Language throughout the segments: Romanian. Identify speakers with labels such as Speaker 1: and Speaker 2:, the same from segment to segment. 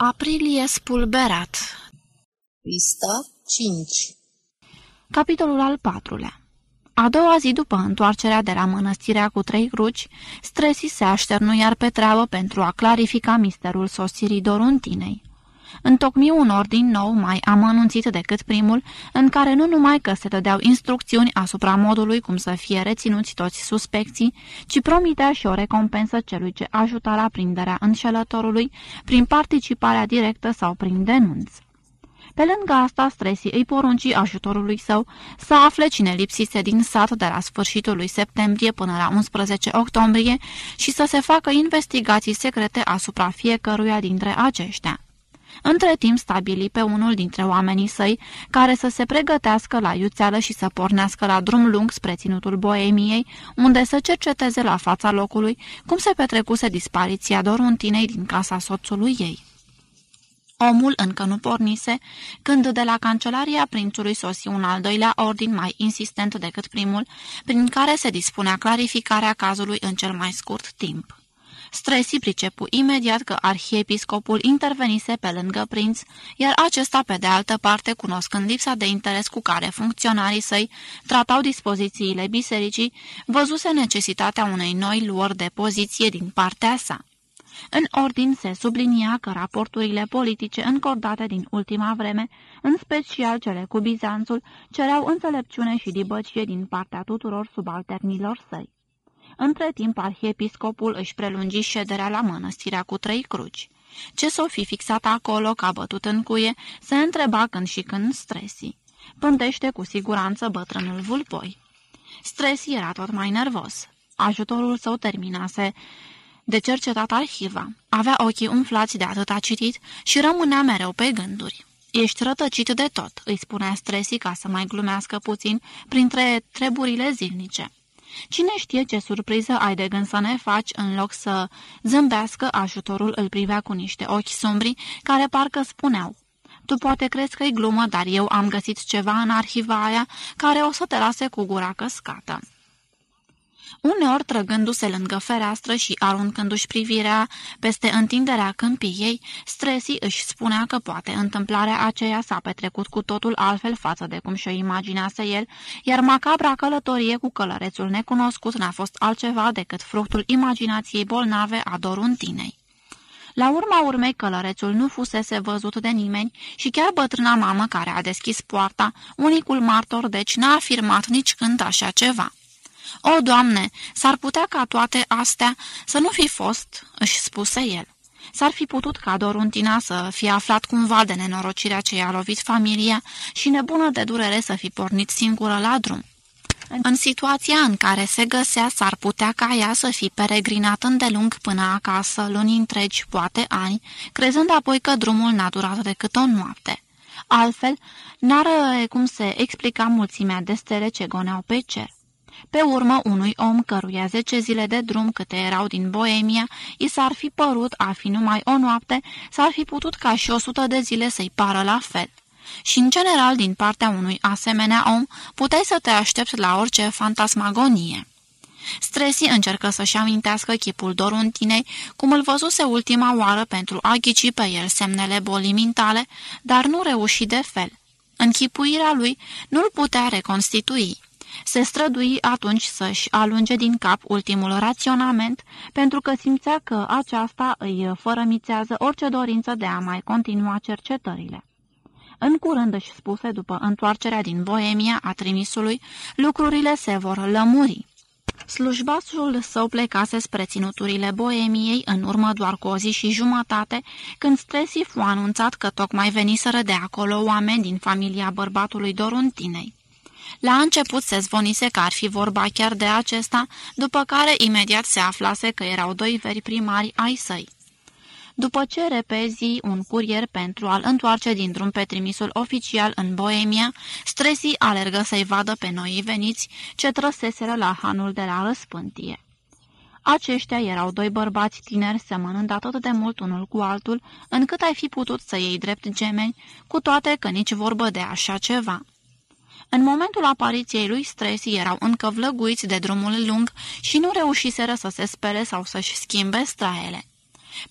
Speaker 1: Aprilie spulberat.
Speaker 2: Pista 5
Speaker 1: Capitolul al patrulea. A doua zi după întoarcerea de la mănăstirea cu trei cruci, Stresi se așternu iar pe treabă pentru a clarifica misterul sosirii Doruntinei întocmi un ordin nou mai amănunțit decât primul, în care nu numai că se dădeau instrucțiuni asupra modului cum să fie reținuți toți suspecții, ci promitea și o recompensă celui ce ajuta la prinderea înșelătorului prin participarea directă sau prin denunț. Pe lângă asta, Stresi îi porunci ajutorului său să afle cine lipsise din sat de la sfârșitul lui septembrie până la 11 octombrie și să se facă investigații secrete asupra fiecăruia dintre aceștia. Între timp stabili pe unul dintre oamenii săi care să se pregătească la iuțeală și să pornească la drum lung spre ținutul Boemiei, unde să cerceteze la fața locului cum se petrecuse dispariția Doruntinei din casa soțului ei. Omul încă nu pornise, când de la cancelaria prințului sosi un al doilea ordin mai insistent decât primul, prin care se dispunea clarificarea cazului în cel mai scurt timp. Stresi pricepu imediat că arhiepiscopul intervenise pe lângă prinț, iar acesta, pe de altă parte, cunoscând lipsa de interes cu care funcționarii săi tratau dispozițiile bisericii, văzuse necesitatea unei noi luări de poziție din partea sa. În ordin se sublinia că raporturile politice încordate din ultima vreme, în special cele cu Bizanțul, cereau înțelepciune și dibăcie din partea tuturor subalternilor săi. Între timp, arhiepiscopul își prelungi șederea la mănăstirea cu trei cruci. Ce s-o fi fixat acolo ca bătut în cuie, se întreba când și când stresi. Pândește cu siguranță bătrânul vulpoi. Stresi era tot mai nervos. Ajutorul său terminase de cercetat arhiva. Avea ochii umflați de atâta citit și rămânea mereu pe gânduri. Ești rătăcit de tot," îi spunea Stresi ca să mai glumească puțin printre treburile zilnice. Cine știe ce surpriză ai de gând să ne faci în loc să zâmbească, ajutorul îl privea cu niște ochi sombri care parcă spuneau. Tu poate crezi că-i glumă, dar eu am găsit ceva în arhiva aia care o să te lase cu gura căscată. Uneori, trăgându-se lângă fereastră și aruncându-și privirea peste întinderea câmpiei, Stresi își spunea că poate întâmplarea aceea s-a petrecut cu totul altfel față de cum și-o imaginase el, iar macabra călătorie cu călărețul necunoscut n-a fost altceva decât fructul imaginației bolnave a Doruntinei. La urma urmei, călărețul nu fusese văzut de nimeni și chiar bătrâna mamă care a deschis poarta, unicul martor, deci n-a afirmat nici când așa ceva. O, Doamne, s-ar putea ca toate astea să nu fi fost," își spuse el. S-ar fi putut ca Doruntina să fie aflat cumva de nenorocirea ce i-a lovit familia și nebună de durere să fi pornit singură la drum. În situația în care se găsea, s-ar putea ca ea să fi peregrinat îndelung până acasă, luni întregi, poate ani, crezând apoi că drumul n-a durat decât o noapte. Altfel, n-ar cum se explica mulțimea de stele ce goneau pe cer. Pe urmă, unui om căruia zece zile de drum câte erau din Boemia, i s-ar fi părut a fi numai o noapte, s-ar fi putut ca și o sută de zile să-i pară la fel. Și, în general, din partea unui asemenea om, puteai să te aștepți la orice fantasmagonie. Stresi încercă să-și amintească chipul Doruntinei, cum îl văzuse ultima oară pentru a ghici pe el semnele bolii mintale, dar nu reuși de fel. Închipuirea lui nu-l putea reconstitui. Se strădui atunci să-și alunge din cap ultimul raționament, pentru că simțea că aceasta îi fărămițează orice dorință de a mai continua cercetările. În curând își spuse după întoarcerea din Boemia a trimisului, lucrurile se vor lămuri. Slujbasul său plecase spre ținuturile Boemiei în urmă doar cu o zi și jumătate, când Stresi fu anunțat că tocmai veniseră de acolo oameni din familia bărbatului Doruntinei. La început se zvonise că ar fi vorba chiar de acesta, după care imediat se aflase că erau doi veri primari ai săi. După ce repezi un curier pentru a-l întoarce din drum pe trimisul oficial în Boemia, Stresi alergă să-i vadă pe noi veniți ce trăseseră la hanul de la răspântie. Aceștia erau doi bărbați tineri semănând atât de mult unul cu altul, încât ai fi putut să iei drept gemeni, cu toate că nici vorbă de așa ceva. În momentul apariției lui Stresi erau încă vlăguiți de drumul lung și nu reușiseră să se spere sau să-și schimbe straele.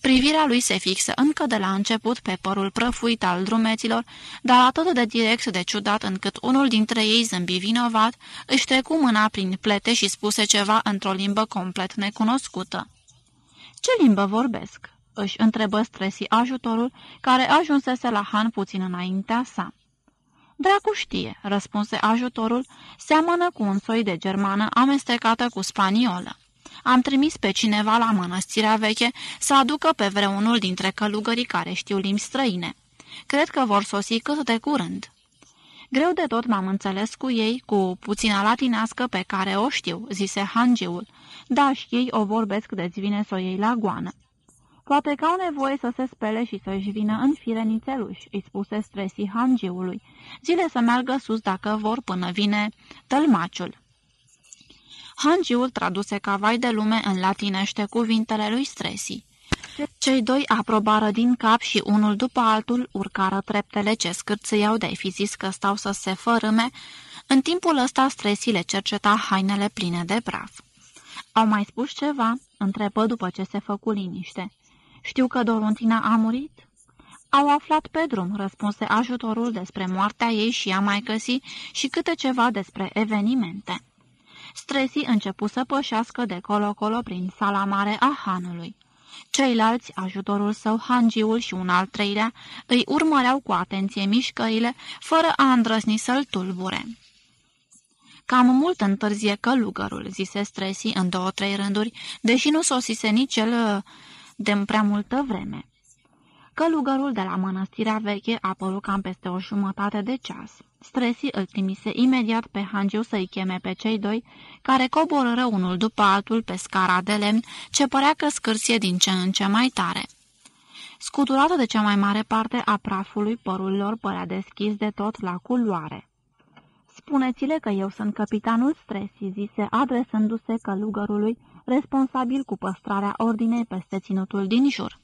Speaker 1: Privirea lui se fixă încă de la început pe părul prăfuit al drumeților, dar atât de direct de ciudat încât unul dintre ei zâmbi vinovat, își trecu mâna prin plete și spuse ceva într-o limbă complet necunoscută. Ce limbă vorbesc?" își întrebă stresi ajutorul, care ajunsese la Han puțin înaintea sa. Dracu știe," răspunse ajutorul, seamănă cu un soi de germană amestecată cu spaniolă. Am trimis pe cineva la mănăstirea veche să aducă pe vreunul dintre călugării care știu limbi străine. Cred că vor sosi cât de curând." Greu de tot m-am înțeles cu ei, cu puțina latinească pe care o știu," zise hangiul. Da, și ei o vorbesc de-ți vine să o iei la goană." Poate că au nevoie să se spele și să-și vină în fire nițeluși," îi spuse stresii hangiului. Zile să meargă sus dacă vor până vine tălmaciul." Hangiul traduse ca vai de lume în latinește cuvintele lui Stresi. Cei doi aprobară din cap și unul după altul urcară treptele ce scârțâiau de fi zis că stau să se fărâme, în timpul ăsta Stresi le cerceta hainele pline de praf. Au mai spus ceva?" întrebă după ce se făcu liniște. Știu că Dorontina a murit?" Au aflat pe drum, răspunse ajutorul despre moartea ei și a mai găsi și câte ceva despre evenimente. Stresi începu să pășească de colo-colo prin sala mare a hanului. Ceilalți, ajutorul său, hangiul și un al treilea, îi urmăreau cu atenție mișcările, fără a îndrăzni să-l tulbure. Cam mult întârzie călugărul, zise Stresi în două-trei rânduri, deși nu sosise nici el de prea multă vreme. Călugărul de la mănăstirea veche a apărut cam peste o jumătate de ceas. Stresi îl trimise imediat pe Hangiu să-i cheme pe cei doi, care coborără unul după altul pe scara de lemn, ce părea că scârție din ce în ce mai tare. Scuturată de cea mai mare parte a prafului, părul lor părea deschis de tot la culoare. Spuneți-le că eu sunt capitanul Stresi, zise, adresându-se călugărului, responsabil cu păstrarea ordinei peste ținutul din jur.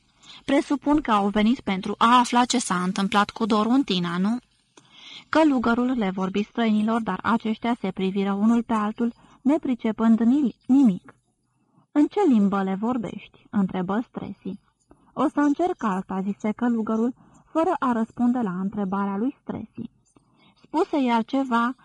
Speaker 1: Presupun că au venit pentru a afla ce s-a întâmplat cu Doruntina, nu?" Călugărul le vorbi străinilor, dar aceștia se priviră unul pe altul, nepricepând nimic. În ce limbă le vorbești?" întrebă Stresi. O să încerc alta," zise călugărul, fără a răspunde la întrebarea lui Stresi. Spuse iar ceva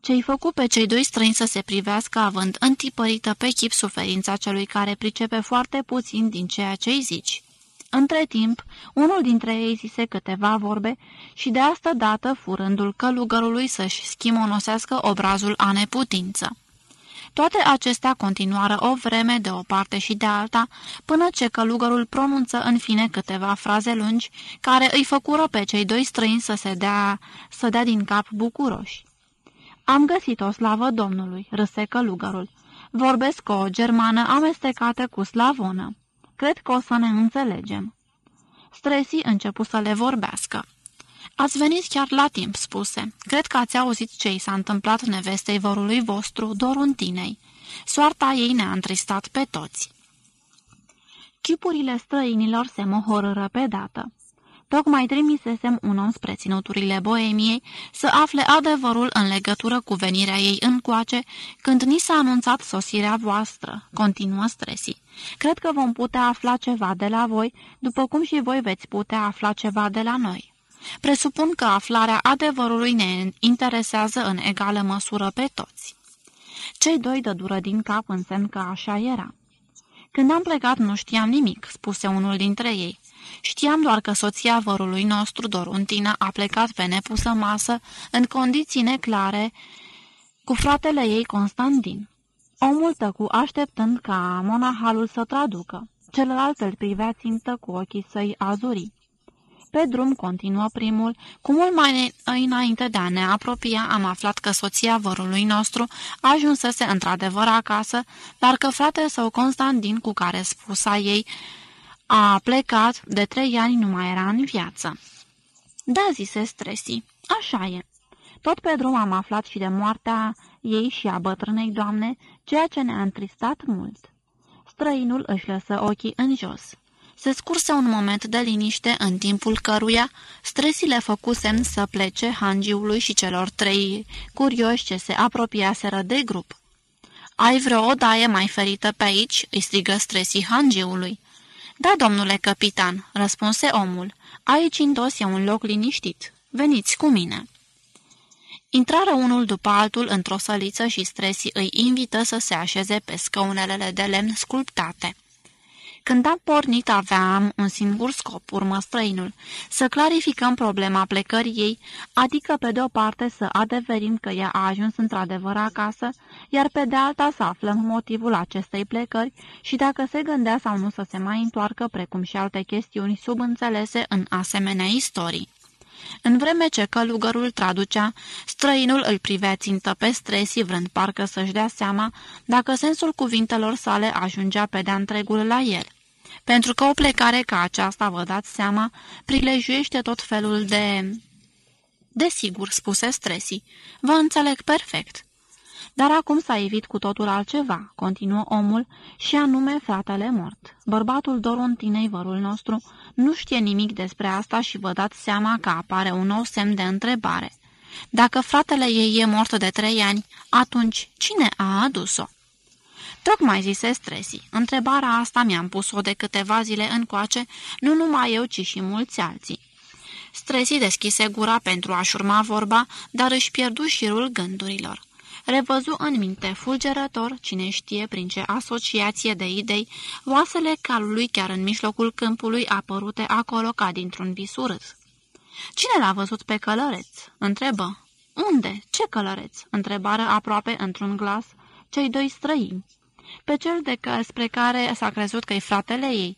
Speaker 1: ce-i făcu pe cei doi străini să se privească având întipărită pe chip suferința celui care pricepe foarte puțin din ceea ce-i zici. Între timp, unul dintre ei zise câteva vorbe și de asta dată furândul călugărului să-și schimonosească obrazul a neputință. Toate acestea continuară o vreme de o parte și de alta, până ce călugărul pronunță în fine câteva fraze lungi, care îi făcură pe cei doi străini să se dea, să dea din cap bucuroși. Am găsit o slavă Domnului," râse călugărul. Vorbesc o germană amestecată cu slavonă. Cred că o să ne înțelegem." Stresi începu să le vorbească. Ați venit chiar la timp," spuse. Cred că ați auzit ce i s-a întâmplat nevestei vorului vostru, Doruntinei. Soarta ei ne-a întristat pe toți." Chipurile străinilor se mohorără pe dată. Tocmai trimisesem un om spre ținuturile boemiei să afle adevărul în legătură cu venirea ei încoace, când ni s-a anunțat sosirea voastră, continuă Stresi. Cred că vom putea afla ceva de la voi, după cum și voi veți putea afla ceva de la noi. Presupun că aflarea adevărului ne interesează în egală măsură pe toți. Cei doi dă dură din cap în semn că așa era. Când am plecat nu știam nimic, spuse unul dintre ei. Știam doar că soția vărului nostru, Doruntina, a plecat pe nepusă masă, în condiții neclare, cu fratele ei Constantin. O multă cu așteptând ca monahalul să traducă. Celălalt îl privea țintă cu ochii săi azuri. Pe drum continuă primul, cu mult mai înainte de a ne apropia, am aflat că soția vărului nostru ajunsese într-adevăr acasă, dar că fratele său Constantin, cu care spusa ei, a plecat, de trei ani nu mai era în viață. Da, zise Stresi, așa e. Tot pe drum am aflat și de moartea ei și a bătrânei doamne, ceea ce ne-a întristat mult. Străinul își lăsă ochii în jos. Se scurse un moment de liniște în timpul căruia stresile făcu semn să plece hangiului și celor trei curioși ce se apropiaseră de grup. Ai vreo odaie mai ferită pe aici?" îi strigă stresii hangiului. Da, domnule capitan," răspunse omul. Aici în dos e un loc liniștit. Veniți cu mine." Intrară unul după altul într-o săliță și Stresi îi invită să se așeze pe scaunelele de lemn sculptate. Când am pornit aveam un singur scop, urmă străinul, să clarificăm problema plecării ei, adică pe de o parte să adeverim că ea a ajuns într-adevăr acasă, iar pe de alta să aflăm motivul acestei plecări și dacă se gândea sau nu să se mai întoarcă, precum și alte chestiuni subînțelese în asemenea istorii. În vreme ce călugărul traducea, străinul îl privea țintă pe stresi, vrând parcă să-și dea seama dacă sensul cuvintelor sale ajungea pe de-a întregul la el. Pentru că o plecare ca aceasta, vă dați seama, prilejuiește tot felul de... Desigur, spuse Stresi, vă înțeleg perfect. Dar acum s-a evit cu totul altceva, continuă omul, și anume fratele mort. Bărbatul Dorontinei, vărul nostru, nu știe nimic despre asta și vă dați seama că apare un nou semn de întrebare. Dacă fratele ei e mort de trei ani, atunci cine a adus-o? Tocmai zise Stresi. Întrebarea asta mi-am pus-o de câteva zile încoace, nu numai eu, ci și mulți alții. Stresi deschise gura pentru a-și urma vorba, dar își pierdu șirul gândurilor. Revăzu în minte fulgerător, cine știe prin ce asociație de idei, oasele calului chiar în mijlocul câmpului apărute acolo ca dintr-un vis urât. Cine l-a văzut pe călăreț?" întrebă. Unde? Ce călăreț?" întrebară aproape într-un glas cei doi străini pe cel de că, spre care s-a crezut că-i fratele ei.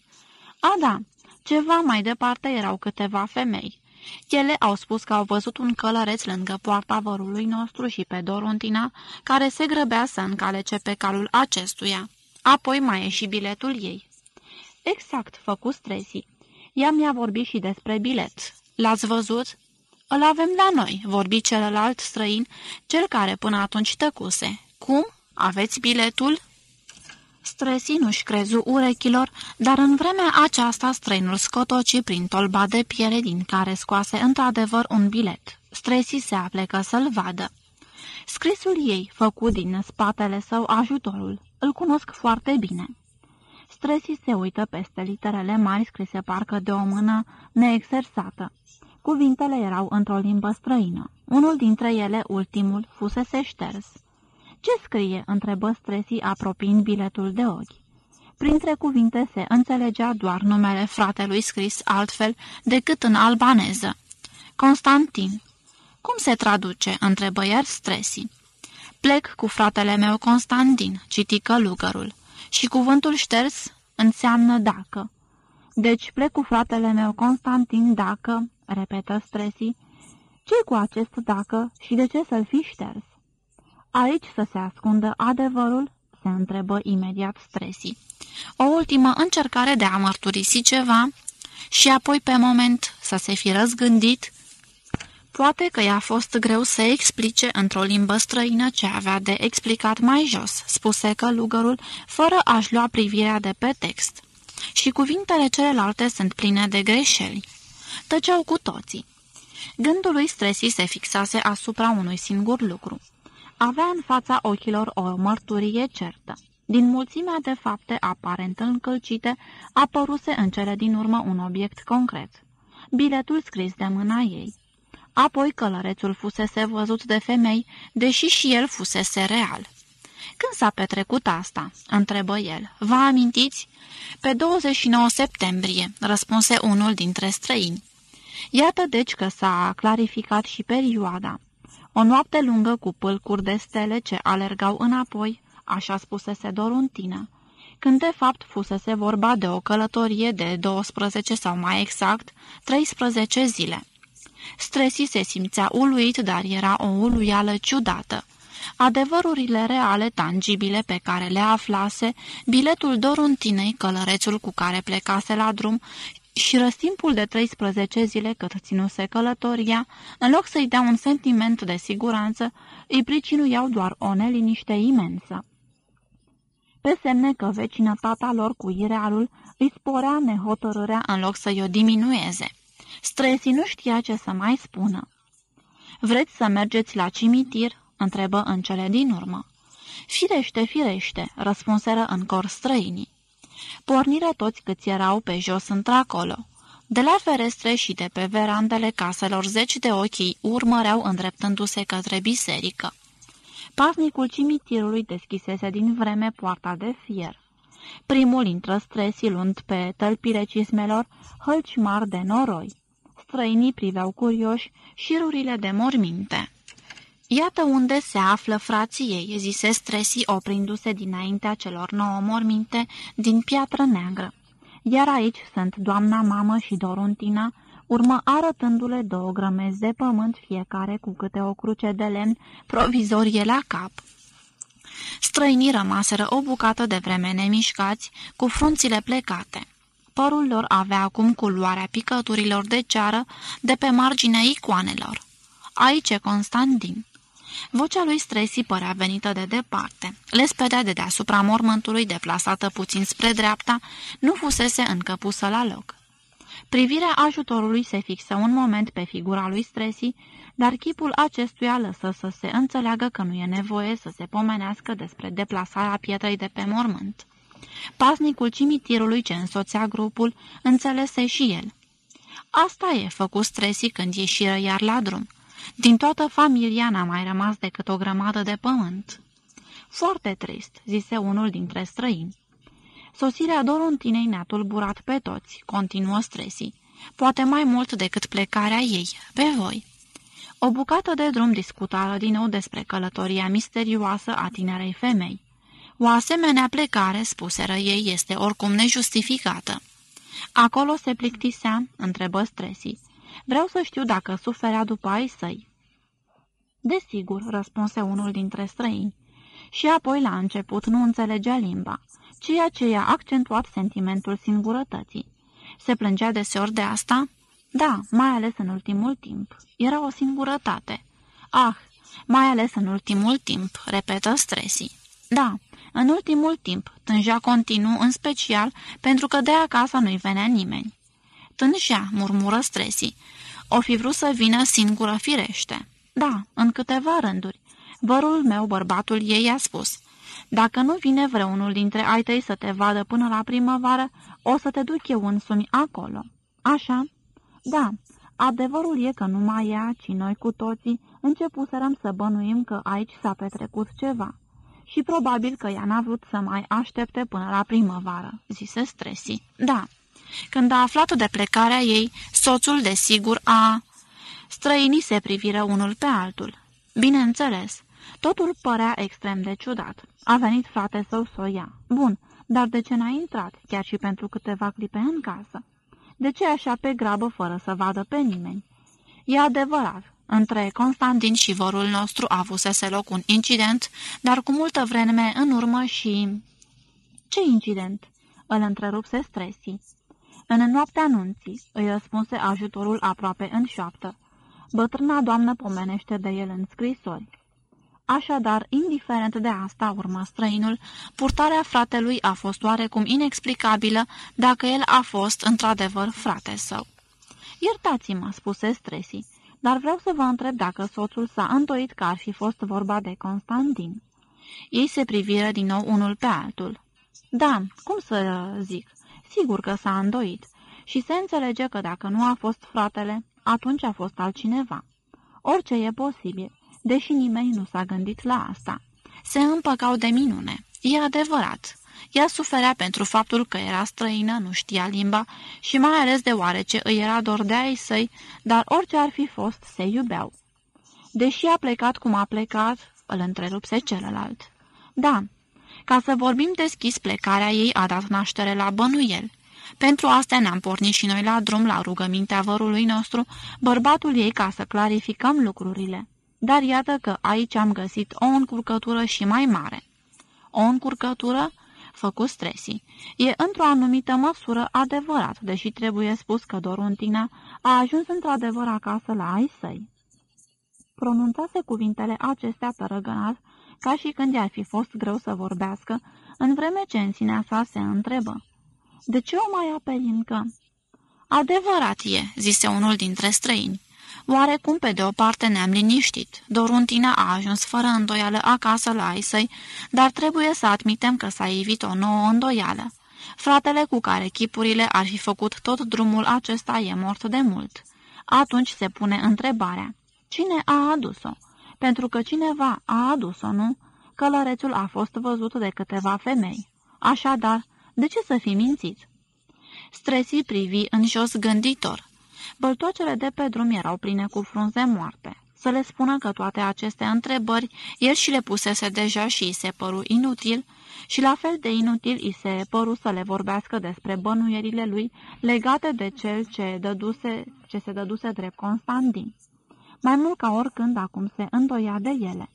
Speaker 1: A, da, ceva mai departe erau câteva femei. Ele au spus că au văzut un călăreț lângă poarta vărului nostru și pe Dorontina, care se grăbea să încalece pe calul acestuia. Apoi mai e și biletul ei. Exact, făcut stresi. Ea mi-a vorbit și despre bilet. L-ați văzut? Îl avem la noi, vorbi celălalt străin, cel care până atunci tăcuse. Cum? Aveți biletul? Stresi nu-și crezu urechilor, dar în vremea aceasta străinul scotoci prin tolba de piele din care scoase într-adevăr un bilet. Stresi se aplecă să-l vadă. Scrisul ei, făcut din spatele său ajutorul, îl cunosc foarte bine. Stresi se uită peste literele mari scrise parcă de o mână neexersată. Cuvintele erau într-o limbă străină. Unul dintre ele, ultimul, fusese șters. Ce scrie?" întrebă Stresi apropiind biletul de ochi. Printre cuvinte se înțelegea doar numele fratelui scris altfel decât în albaneză. Constantin. Cum se traduce?" întrebă iar Stresi. Plec cu fratele meu Constantin," citi călugărul. Și cuvântul șters înseamnă dacă. Deci plec cu fratele meu Constantin dacă, repetă Stresi, ce cu acest dacă și de ce să-l fi șters? Aici să se ascundă adevărul?" se întrebă imediat Stresi. O ultimă încercare de a mărturisi ceva și apoi pe moment să se fi răzgândit. Poate că i-a fost greu să explice într-o limbă străină ce avea de explicat mai jos, spuse călugărul, fără a-și lua privirea de pe text. Și cuvintele celelalte sunt pline de greșeli. Tăceau cu toții. Gândul lui Stresi se fixase asupra unui singur lucru. Avea în fața ochilor o mărturie certă. Din mulțimea de fapte aparent încălcite, apăruse în cele din urmă un obiect concret. Biletul scris de mâna ei. Apoi călărețul fusese văzut de femei, deși și el fusese real. Când s-a petrecut asta?" întrebă el. Vă amintiți?" Pe 29 septembrie," răspunse unul dintre străini. Iată deci că s-a clarificat și perioada. O noapte lungă cu pâlcuri de stele ce alergau înapoi, așa spusese Doruntina, când de fapt fusese vorba de o călătorie de 12 sau mai exact 13 zile. Stresi se simțea uluit, dar era o uluială ciudată. Adevărurile reale, tangibile pe care le aflase, biletul Doruntinei, călărețul cu care plecase la drum și răstimpul de 13 zile cât ținuse călătoria, în loc să-i dea un sentiment de siguranță, îi pricinuiau doar o neliniște imensă. Pe semne că vecinătatea lor cu irealul îi sporea nehotărârea în loc să-i o diminueze. Stresi nu știa ce să mai spună. Vreți să mergeți la cimitir?" întrebă în cele din urmă. Firește, firește," răspunseră în cor străinii. Porniră toți câți erau pe jos într-acolo. De la ferestre și de pe verandele caselor zeci de ochii urmăreau îndreptându-se către biserică. Pasnicul cimitirului deschisese din vreme poarta de fier. Primul intră stresii luând pe tălpile cismelor hălci mari de noroi. Străinii priveau curioși șirurile de morminte. Iată unde se află frații ei, zise Stresi oprindu-se dinaintea celor nouă morminte din piatră neagră. Iar aici sunt doamna mamă și Doruntina, urmă arătându-le două grămezi de pământ fiecare cu câte o cruce de lemn provizorie la cap. Străinii rămaseră o bucată de vreme nemișcați, cu frunțile plecate. Părul lor avea acum culoarea picăturilor de ceară de pe marginea icoanelor. Aici e Constantin. Vocea lui Stresi părea venită de departe. Lespedea de deasupra mormântului, deplasată puțin spre dreapta, nu fusese încă pusă la loc. Privirea ajutorului se fixă un moment pe figura lui Stresi, dar chipul acestuia lăsă să se înțeleagă că nu e nevoie să se pomenească despre deplasarea pietrei de pe mormânt. Pasnicul cimitirului ce însoțea grupul înțelese și el. Asta e, făcut Stresi când ieșiră iar la drum. Din toată familia n-a mai rămas decât o grămadă de pământ. Foarte trist, zise unul dintre străini. Sosirea Dorontinei ne-a tulburat pe toți, continuă Stresi. Poate mai mult decât plecarea ei, pe voi. O bucată de drum discutară din nou despre călătoria misterioasă a tinerei femei. O asemenea plecare, spuseră ei, este oricum nejustificată. Acolo se plictisea, întrebă Stresi. Vreau să știu dacă suferea după ai săi. Desigur, răspunse unul dintre străini. Și apoi la început nu înțelegea limba, ceea ce i-a accentuat sentimentul singurătății. Se plângea deseori de asta? Da, mai ales în ultimul timp. Era o singurătate. Ah, mai ales în ultimul timp, repetă Stresi. Da, în ultimul timp, tângea continuu, în special pentru că de acasă nu-i venea nimeni. Tângea, murmură Stresi. O fi vrut să vină singură firește. Da, în câteva rânduri. Vărul meu, bărbatul ei, a spus. Dacă nu vine vreunul dintre ai tăi să te vadă până la primăvară, o să te duc eu însumi acolo. Așa? Da, adevărul e că nu mai ea, ci noi cu toții începuserăm să bănuim că aici s-a petrecut ceva. Și probabil că ea n-a vrut să mai aștepte până la primăvară, zise Stresi. Da, când a aflat de plecarea ei, soțul, desigur, a... Străinii se priviră unul pe altul. Bineînțeles, totul părea extrem de ciudat. A venit frate său să o ia. Bun, dar de ce n-a intrat, chiar și pentru câteva clipe în casă? De ce așa pe grabă, fără să vadă pe nimeni? E adevărat, între Constantin și vorul nostru avusese loc un incident, dar cu multă vreme în urmă și... Ce incident? Îl întrerupse Stresi. În noaptea anunții, îi răspunse ajutorul aproape în șoaptă. Bătrâna doamnă pomenește de el în scrisori. Așadar, indiferent de asta, urmă străinul, purtarea fratelui a fost oarecum inexplicabilă dacă el a fost într-adevăr frate său. Iertați-mă, spuse Stresi, dar vreau să vă întreb dacă soțul s-a întoit că ar fi fost vorba de Constantin. Ei se priviră din nou unul pe altul. Da, cum să zic, sigur că s-a îndoit și se înțelege că dacă nu a fost fratele, atunci a fost altcineva. Orice e posibil, deși nimeni nu s-a gândit la asta. Se împăcau de minune. E adevărat. Ea suferea pentru faptul că era străină, nu știa limba și mai ales deoarece îi era dor de ai săi, dar orice ar fi fost, se iubeau. Deși a plecat cum a plecat, îl întrerupse celălalt. Da, ca să vorbim deschis, plecarea ei a dat naștere la bănuiel. Pentru asta ne-am pornit și noi la drum la rugămintea vărului nostru, bărbatul ei ca să clarificăm lucrurile. Dar iată că aici am găsit o încurcătură și mai mare. O încurcătură? Făcu stresi. E într-o anumită măsură adevărat, deși trebuie spus că Doruntina a ajuns într-adevăr acasă la ai săi. Pronunțase cuvintele acestea tărăgănat, ca și când i-ar fi fost greu să vorbească, în vreme ce în sinea sa se întrebă. De ce o mai apeli încă?" Adevărat e," zise unul dintre străini. Oarecum, pe de o parte, ne-am liniștit. Doruntina a ajuns fără îndoială acasă la ai săi, dar trebuie să admitem că s-a evit o nouă îndoială. Fratele cu care chipurile ar fi făcut tot drumul acesta e mort de mult. Atunci se pune întrebarea, cine a adus-o? Pentru că cineva a adus-o, nu? Călărețul a fost văzut de câteva femei. Așadar, de ce să fi mințit? Stresi privi în jos gânditor. Băltoacele de pe drum erau pline cu frunze moarte. Să le spună că toate aceste întrebări el și le pusese deja și îi se păru inutil și la fel de inutil îi se păru să le vorbească despre bănuierile lui legate de cel ce, dăduse, ce se dăduse drept Constantin. Mai mult ca oricând acum se îndoia de ele.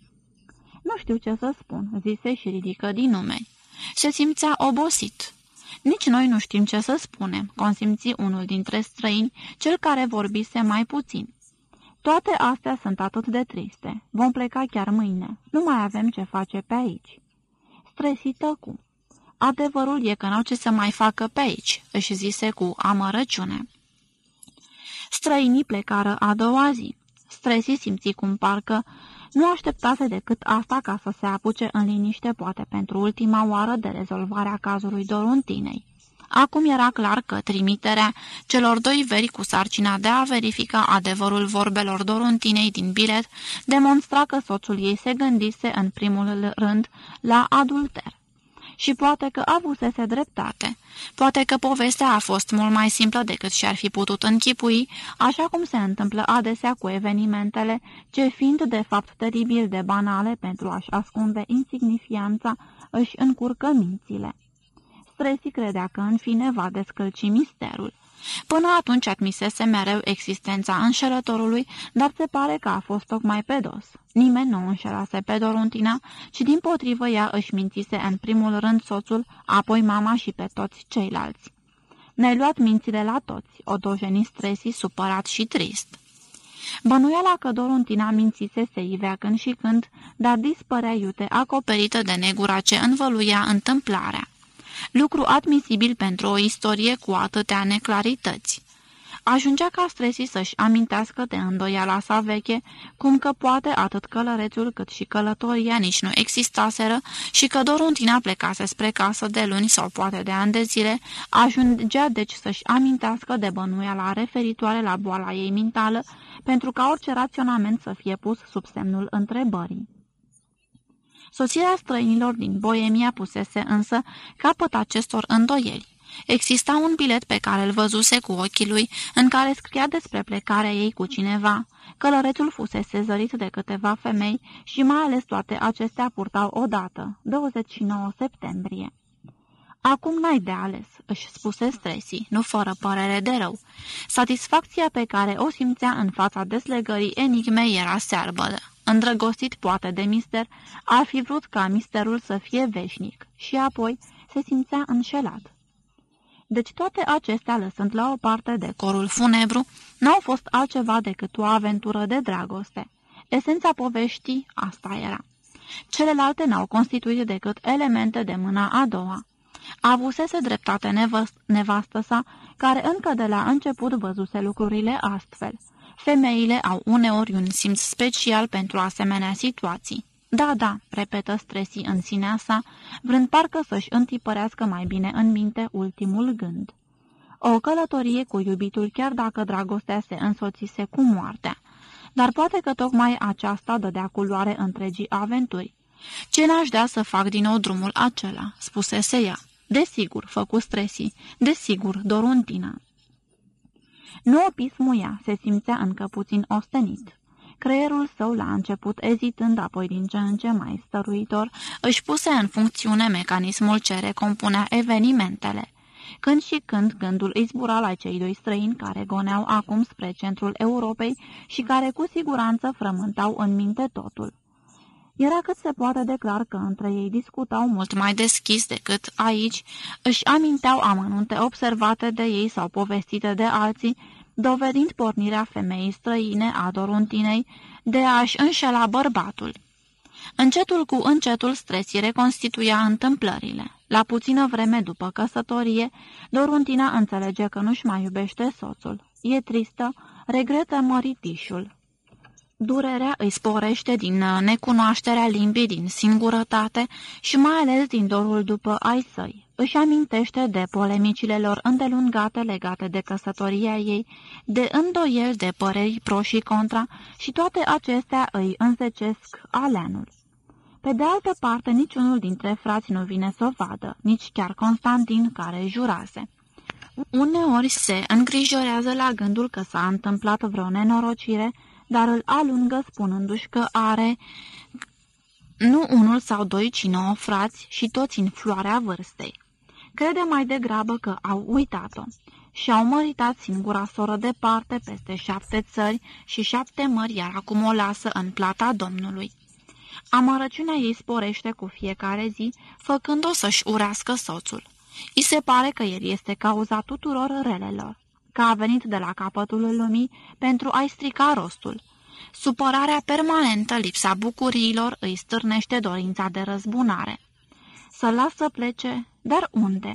Speaker 1: Nu știu ce să spun," zise și ridică din numeri. Se simțea obosit. Nici noi nu știm ce să spunem, consimți unul dintre străini, cel care vorbise mai puțin. Toate astea sunt atât de triste. Vom pleca chiar mâine. Nu mai avem ce face pe aici. Stresită cu. Adevărul e că n-au ce să mai facă pe aici, își zise cu amărăciune. Străinii plecară a doua zi. Stresi simți cum parcă nu așteptase decât asta ca să se apuce în liniște, poate pentru ultima oară, de rezolvarea cazului Doruntinei. Acum era clar că trimiterea celor doi veri cu sarcina de a verifica adevărul vorbelor Doruntinei din bilet demonstra că soțul ei se gândise în primul rând la adulter și poate că avusese dreptate. Poate că povestea a fost mult mai simplă decât și-ar fi putut închipui, așa cum se întâmplă adesea cu evenimentele, ce fiind de fapt teribil de banale pentru a-și ascunde insignifianța, își încurcă mințile. Stresi credea că în fine va descălci misterul. Până atunci admisese mereu existența înșelătorului, dar se pare că a fost tocmai pe dos. Nimeni nu înșelase pe Doruntina, ci din potrivă ea își mințise în primul rând soțul, apoi mama și pe toți ceilalți. Ne-ai luat mințile la toți, o dojeni stresi, supărat și trist. Bănuiala că Doruntina mințise se ivea când și când, dar dispărea iute acoperită de negura ce învăluia întâmplarea lucru admisibil pentru o istorie cu atâtea neclarități. Ajungea ca Stresi să-și amintească de îndoiala sa veche, cum că poate atât călărețul cât și călătoria nici nu existaseră și că Doruntina plecase spre casă de luni sau poate de ani de zile, ajungea deci să-și amintească de bănuiala referitoare la boala ei mentală, pentru ca orice raționament să fie pus sub semnul întrebării. Sosirea străinilor din Boemia pusese însă capăt acestor îndoieli. Exista un bilet pe care îl văzuse cu ochii lui, în care scria despre plecarea ei cu cineva. Călărețul fusese zărit de câteva femei și mai ales toate acestea purtau o dată, 29 septembrie. Acum n-ai de ales," își spuse Stresi, nu fără părere de rău. Satisfacția pe care o simțea în fața deslegării enigmei era searbădă îndrăgostit poate de mister, ar fi vrut ca misterul să fie veșnic și apoi se simțea înșelat. Deci toate acestea, lăsând la o parte decorul funebru, n-au fost altceva decât o aventură de dragoste. Esența poveștii asta era. Celelalte n-au constituit decât elemente de mâna a doua. Avusese dreptate nevastă sa, care încă de la început văzuse lucrurile astfel – Femeile au uneori un simț special pentru asemenea situații. Da, da, repetă Stresi în sinea sa, vrând parcă să-și întipărească mai bine în minte ultimul gând. O călătorie cu iubitul chiar dacă dragostea se însoțise cu moartea. Dar poate că tocmai aceasta dădea culoare întregii aventuri. Ce n-aș dea să fac din nou drumul acela?" spusese ea. Desigur, făcu Stresi, desigur, Doruntina. Nu o pismuia, se simțea încă puțin ostenit. Creierul său la început, ezitând apoi din ce în ce mai stăruitor, își puse în funcțiune mecanismul ce recompunea evenimentele. Când și când gândul îi zbura la cei doi străini care goneau acum spre centrul Europei și care cu siguranță frământau în minte totul. Era cât se poate declar că între ei discutau mult mai deschis decât aici, își aminteau amănunte observate de ei sau povestite de alții, dovedind pornirea femeii străine a Doruntinei de a-și înșela bărbatul. Încetul cu încetul stresii reconstituia întâmplările. La puțină vreme după căsătorie, Doruntina înțelege că nu-și mai iubește soțul. E tristă, regretă măritișul. Durerea îi sporește din necunoașterea limbii, din singurătate și mai ales din dorul după ai săi. Își amintește de polemicile lor îndelungate legate de căsătoria ei, de îndoieli de păreri pro și contra și toate acestea îi însecesc aleanul. Pe de altă parte, niciunul dintre frați nu vine să o vadă, nici chiar Constantin care jurase. Uneori se îngrijorează la gândul că s-a întâmplat vreo nenorocire, dar îl alungă spunându-și că are nu unul sau doi, ci nouă frați și toți în floarea vârstei. Crede mai degrabă că au uitat-o și-au măritat singura soră departe peste șapte țări și șapte mări, iar acum o lasă în plata Domnului. Amărăciunea ei sporește cu fiecare zi, făcând-o să-și urească soțul. I se pare că el este cauza tuturor relelor, că a venit de la capătul lumii pentru a-i strica rostul. Supărarea permanentă, lipsa bucuriilor, îi stârnește dorința de răzbunare. Să lasă plece, dar unde?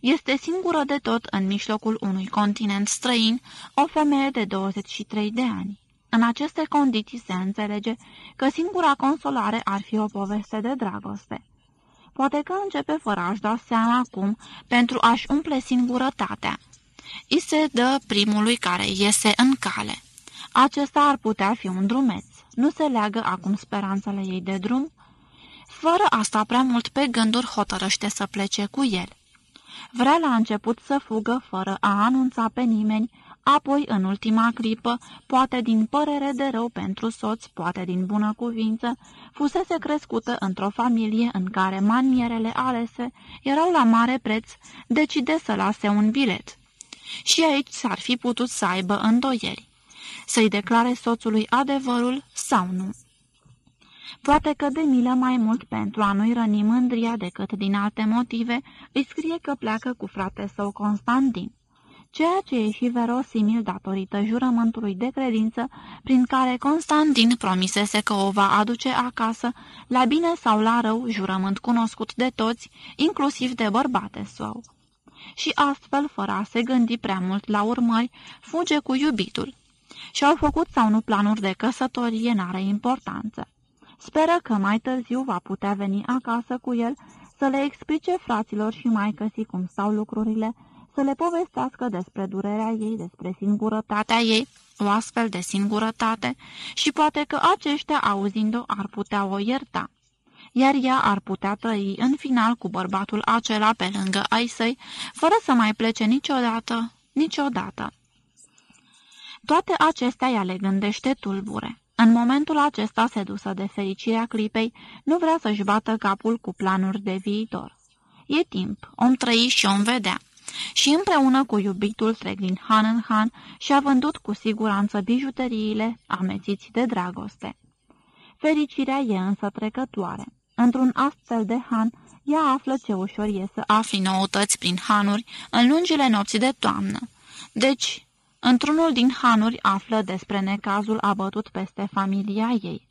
Speaker 1: Este singură de tot în mijlocul unui continent străin, o femeie de 23 de ani. În aceste condiții se înțelege că singura consolare ar fi o poveste de dragoste. Poate că începe fără a-și da seama acum pentru a-și umple singurătatea. I se dă primului care iese în cale. Acesta ar putea fi un drumeț. Nu se leagă acum speranțele ei de drum? Fără asta prea mult pe gânduri hotărăște să plece cu el. Vrea la început să fugă fără a anunța pe nimeni, apoi, în ultima clipă, poate din părere de rău pentru soț, poate din bună cuvință, fusese crescută într-o familie în care manierele alese erau la mare preț, decide să lase un bilet. Și aici s-ar fi putut să aibă îndoieri. Să-i declare soțului adevărul sau nu. Poate că de milă mai mult pentru a nu-i răni mândria decât din alte motive, îi scrie că pleacă cu frate său Constantin ceea ce e și verosimil datorită jurământului de credință prin care Constantin promisese că o va aduce acasă, la bine sau la rău, jurământ cunoscut de toți, inclusiv de bărbate său. Și astfel, fără a se gândi prea mult la urmări, fuge cu iubitul. Și-au făcut sau nu planuri de căsătorie n-are importanță. Speră că mai târziu va putea veni acasă cu el să le explice fraților și mai căsi cum stau lucrurile, să le povestească despre durerea ei, despre singurătatea ei, o astfel de singurătate, și poate că aceștia, auzind-o, ar putea o ierta. Iar ea ar putea trăi în final cu bărbatul acela pe lângă ai săi, fără să mai plece niciodată, niciodată. Toate acestea ea le gândește tulbure. În momentul acesta, sedusă de fericirea clipei, nu vrea să-și bată capul cu planuri de viitor. E timp, om trăi și om vedea și împreună cu iubitul trec din han în han și a vândut cu siguranță bijuteriile amețiți de dragoste. Fericirea e însă trecătoare. Într-un astfel de han, ea află ce ușor e să afli noutăți prin hanuri în lungile nopții de toamnă. Deci, într-unul din hanuri află despre necazul abătut peste familia ei.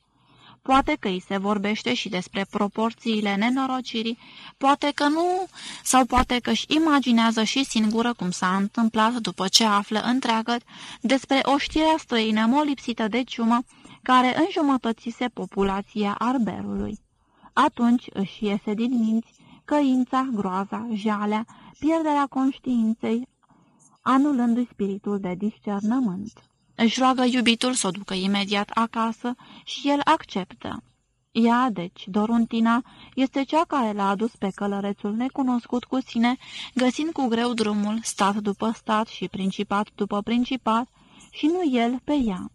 Speaker 1: Poate că îi se vorbește și despre proporțiile nenorocirii, poate că nu, sau poate că își imaginează și singură cum s-a întâmplat după ce află întreagă despre o știre străină molipsită de ciumă care înjumătățise populația arberului. Atunci își iese din minți căința, groaza, jalea, pierderea conștiinței, anulându-i spiritul de discernământ. Își roagă iubitul să o ducă imediat acasă și el acceptă. Ea, deci, Doruntina, este cea care l-a adus pe călărețul necunoscut cu sine, găsind cu greu drumul, stat după stat și principat după principat, și nu el pe ea.